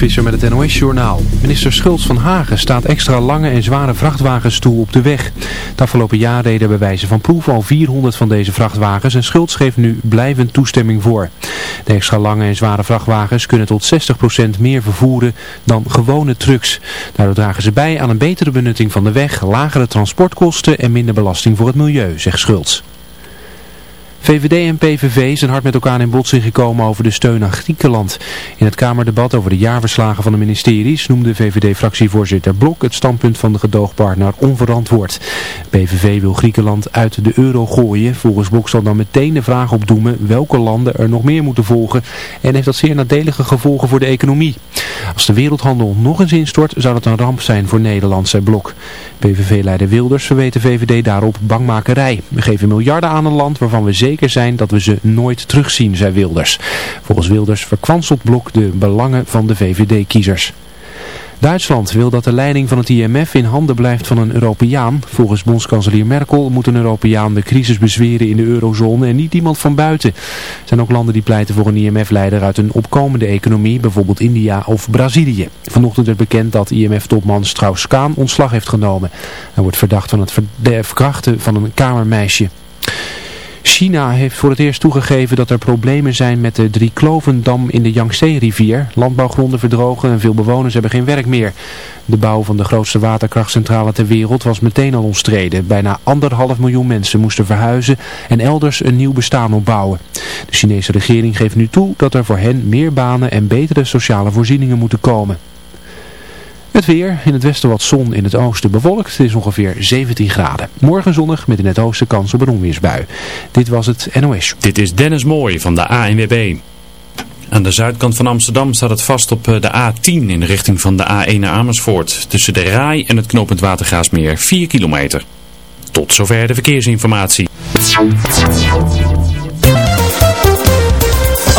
Visser met het NOS-journaal. Minister Schultz van Hagen staat extra lange en zware vrachtwagens toe op de weg. Het afgelopen jaar reden bij wijze van proef al 400 van deze vrachtwagens en Schultz geeft nu blijvend toestemming voor. De extra lange en zware vrachtwagens kunnen tot 60% meer vervoeren dan gewone trucks. Daardoor dragen ze bij aan een betere benutting van de weg, lagere transportkosten en minder belasting voor het milieu, zegt Schultz. VVD en PVV zijn hard met elkaar in botsing gekomen over de steun aan Griekenland. In het Kamerdebat over de jaarverslagen van de ministeries noemde VVD-fractievoorzitter Blok het standpunt van de gedoogpartner onverantwoord. PVV wil Griekenland uit de euro gooien. Volgens Blok zal dan meteen de vraag opdoemen welke landen er nog meer moeten volgen en heeft dat zeer nadelige gevolgen voor de economie. Als de wereldhandel nog eens instort zou dat een ramp zijn voor Nederland, zei Blok. PVV-leider Wilders verweet VVD daarop bangmakerij. We geven miljarden aan een land waarvan we zeker zijn dat we ze nooit terugzien, zei Wilders. Volgens Wilders verkwanselt Blok de belangen van de VVD-kiezers. Duitsland wil dat de leiding van het IMF in handen blijft van een Europeaan. Volgens bondskanselier Merkel moet een Europeaan de crisis bezweren in de eurozone en niet iemand van buiten. Er zijn ook landen die pleiten voor een IMF-leider uit een opkomende economie, bijvoorbeeld India of Brazilië. Vanochtend werd bekend dat IMF-topman Strauss-Kaan ontslag heeft genomen. Hij wordt verdacht van het verkrachten van een kamermeisje. China heeft voor het eerst toegegeven dat er problemen zijn met de Drieklovendam in de Yangtze-rivier. Landbouwgronden verdrogen en veel bewoners hebben geen werk meer. De bouw van de grootste waterkrachtcentrale ter wereld was meteen al omstreden. Bijna anderhalf miljoen mensen moesten verhuizen en elders een nieuw bestaan opbouwen. De Chinese regering geeft nu toe dat er voor hen meer banen en betere sociale voorzieningen moeten komen. Het weer, in het westen wat zon, in het oosten bewolkt. Het is ongeveer 17 graden. Morgen zonnig met in het oosten kans op een onweersbui. Dit was het NOS. Dit is Dennis Mooij van de ANWB. Aan de zuidkant van Amsterdam staat het vast op eh, de A10 in de richting van de A1 naar Amersfoort. Tussen de Rai en het knooppunt Watergaasmeer 4 kilometer. Tot zover de verkeersinformatie.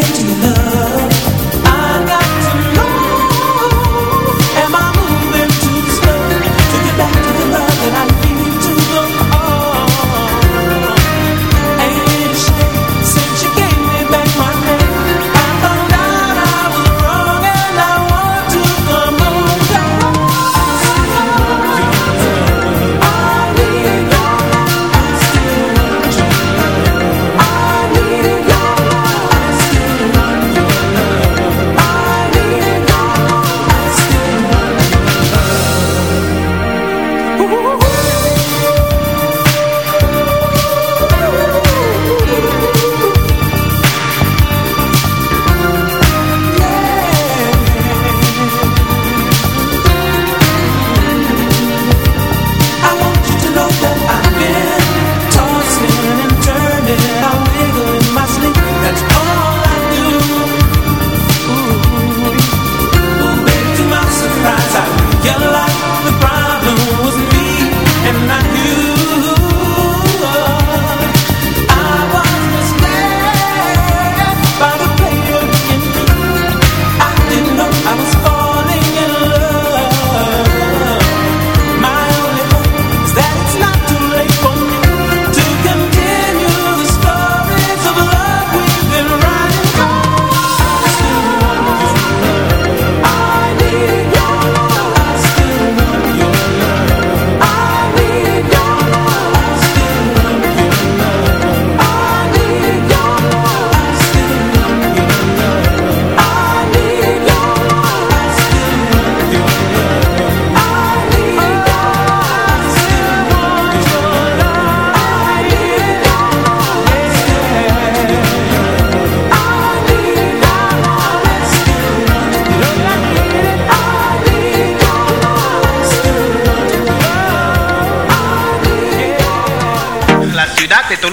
can't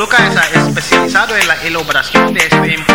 Toluca es especializado en la elaboración de este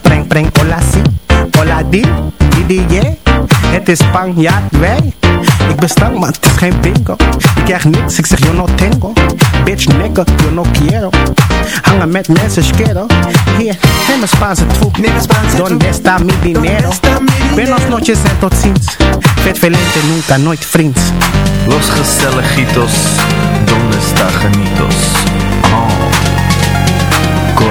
Preng, preng, hola si. Hola di, di, yeah. Het is Spanjaard, wij. Ik ben stank, maar het is geen bingo. Ik krijg niks, ik zeg yo no tengo. Bitch, nigga, yo no quiero. Hangen met mensen, schero. Hier, neem een Spaanse troep. Donde está mi dinero? Buenos noches en tot ziens. Vet velente, nunca, nooit vriends. Los gezelligitos, donde está genitos? Oh.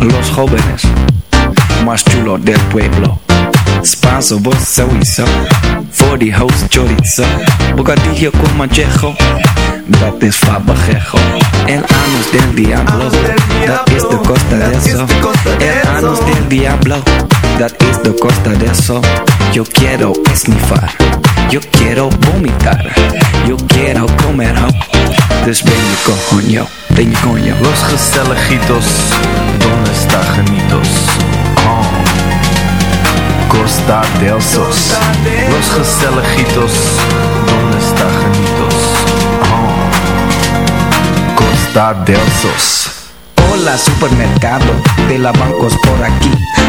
Los jóvenes más chulos del pueblo. Spanso, sowieso. Voor die host chorizo. Bocadillo con manchejo. Dat is fabajejo. El anus del diablo. Dat is de costa de eso. El anus del diablo. Is de costa de eso. Yo quiero esnifar. Yo quiero vomitar. Yo quiero comer. Dus ben je coño. Ben coño. Los gezelligitos, donde está genitos? Oh. Costa del Sos. Los gezelligitos, donde está genitos? Oh. Costa del Sos. Hola supermercado de la bancos por aquí.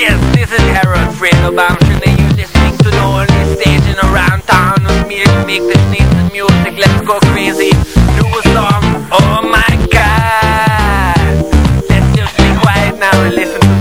Yes, this is Harold Fredo Bamshin and you're listening to the only station around town with me to make this nice music. Let's go crazy. Do a song. Oh my god. Let's just be quiet now and listen to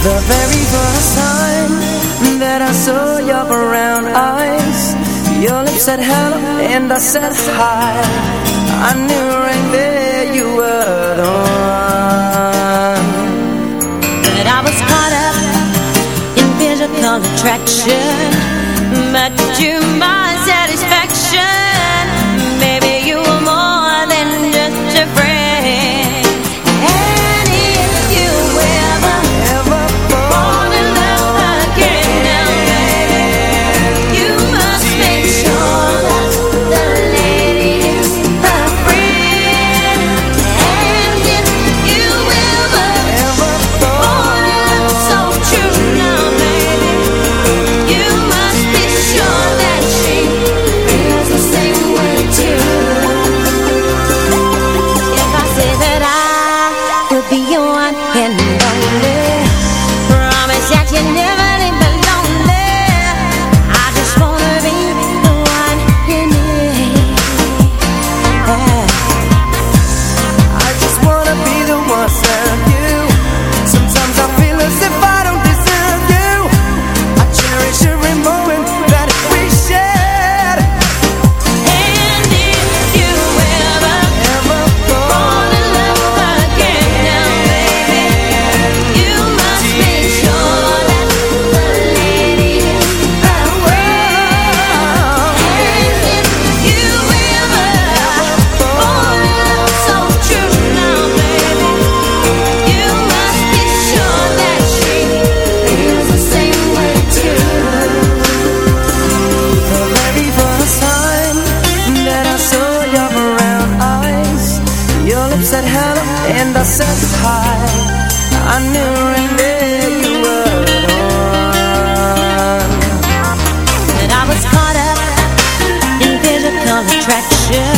The very first time that I saw your brown eyes Your lips said hello and I said hi. I knew right there you were the one. But I was caught up in physical attraction. and I said hi. I knew right there you were the one. And I was caught up in physical attraction.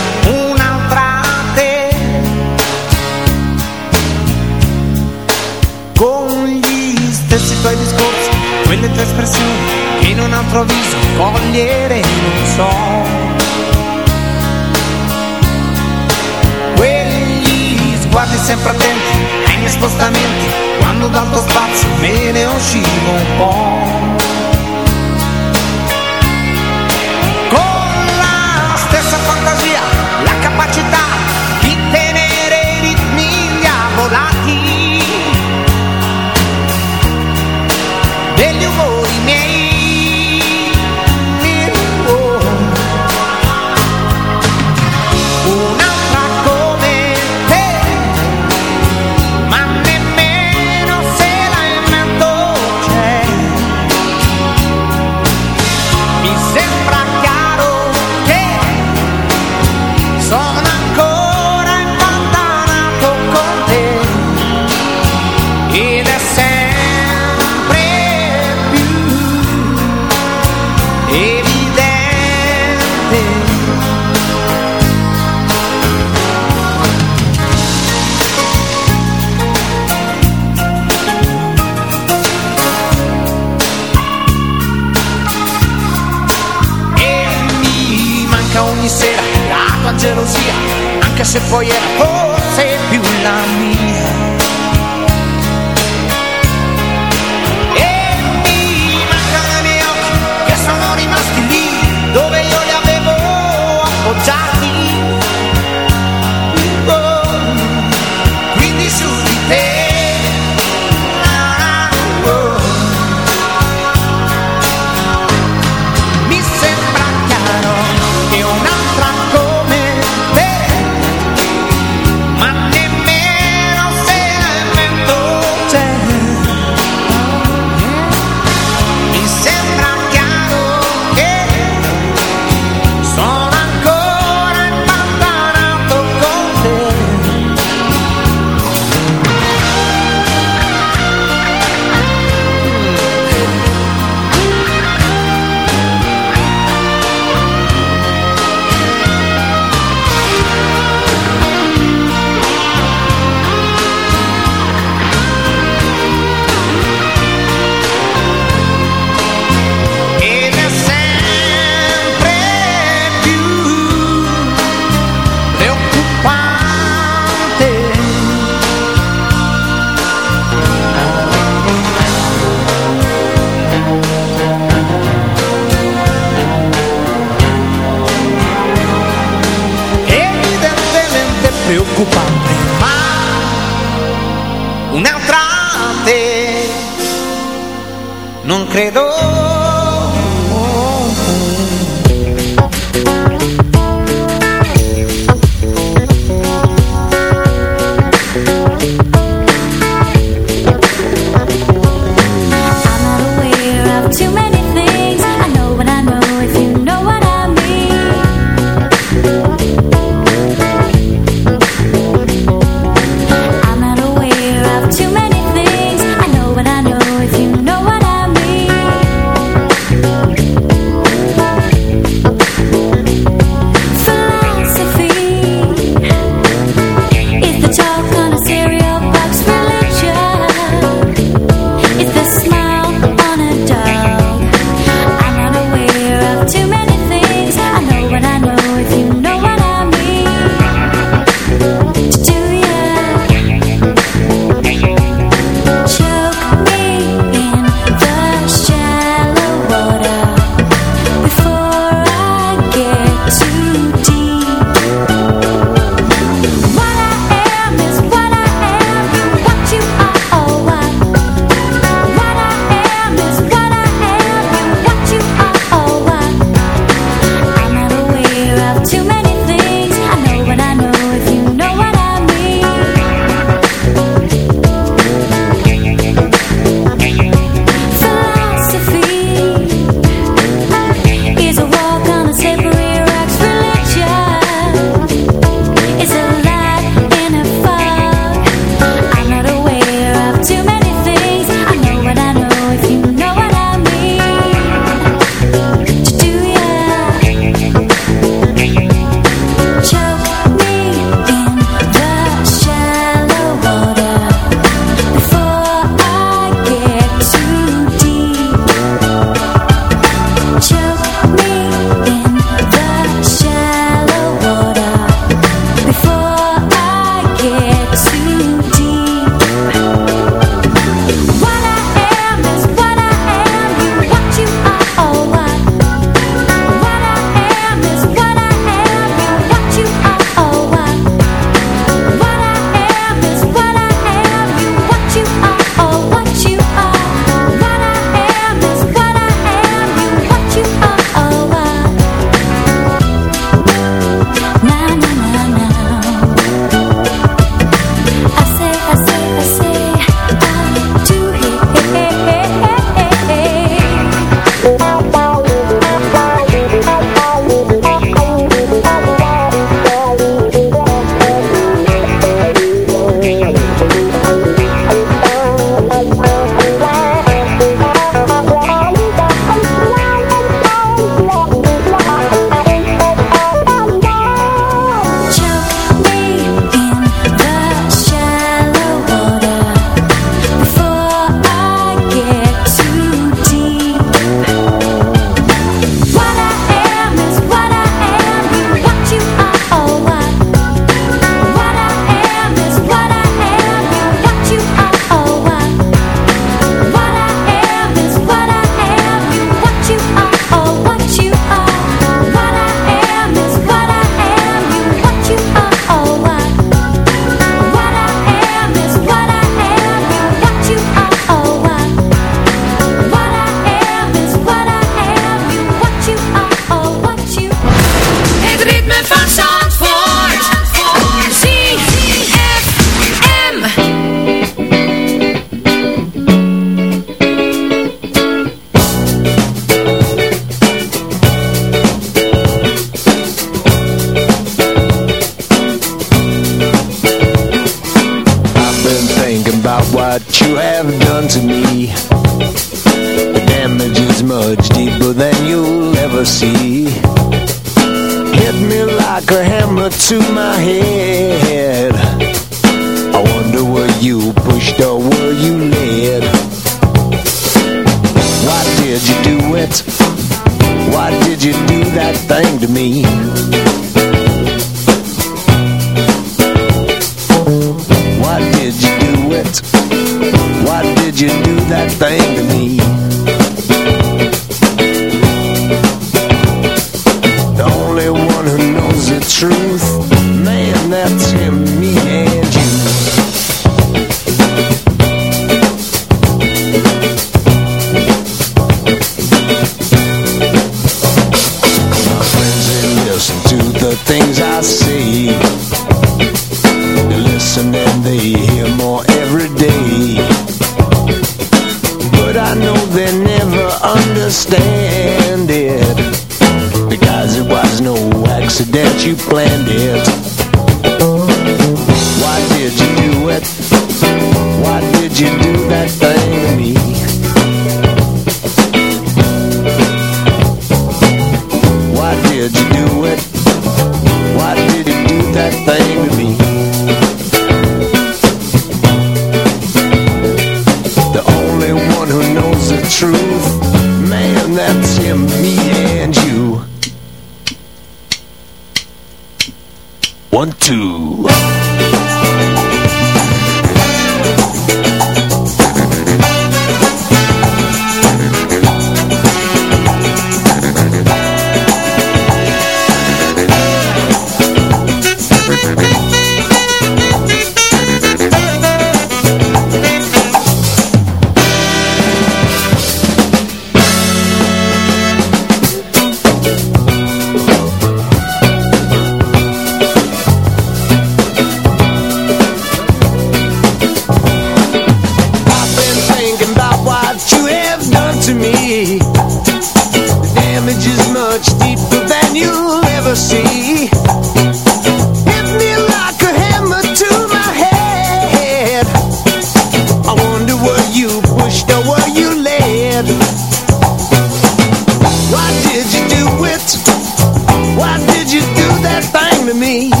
Me?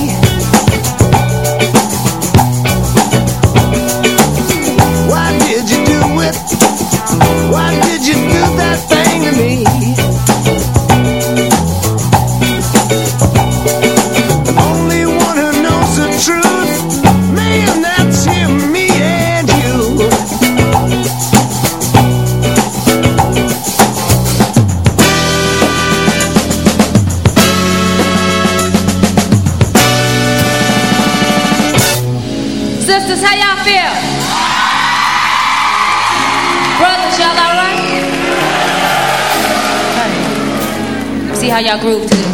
Y'all groove to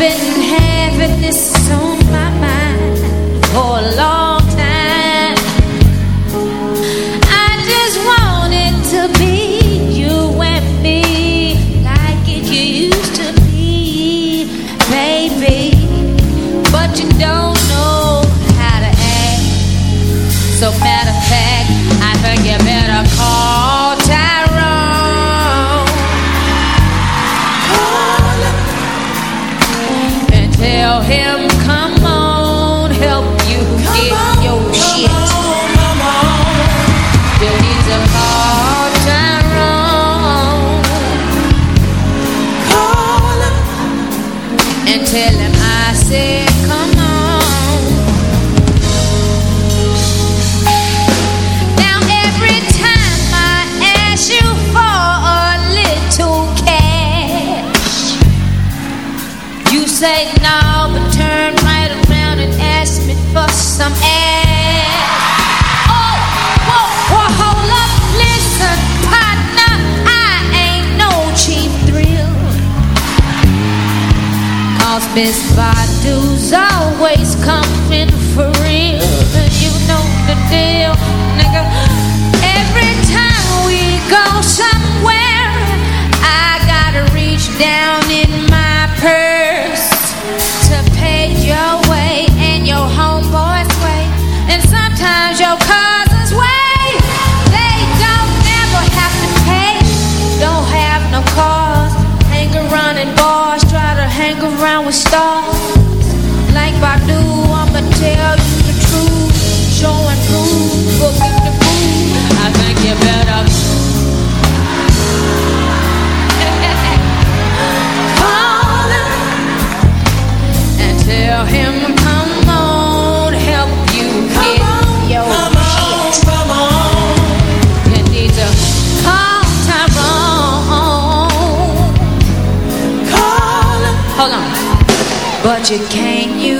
been Miss Bob. But you can't use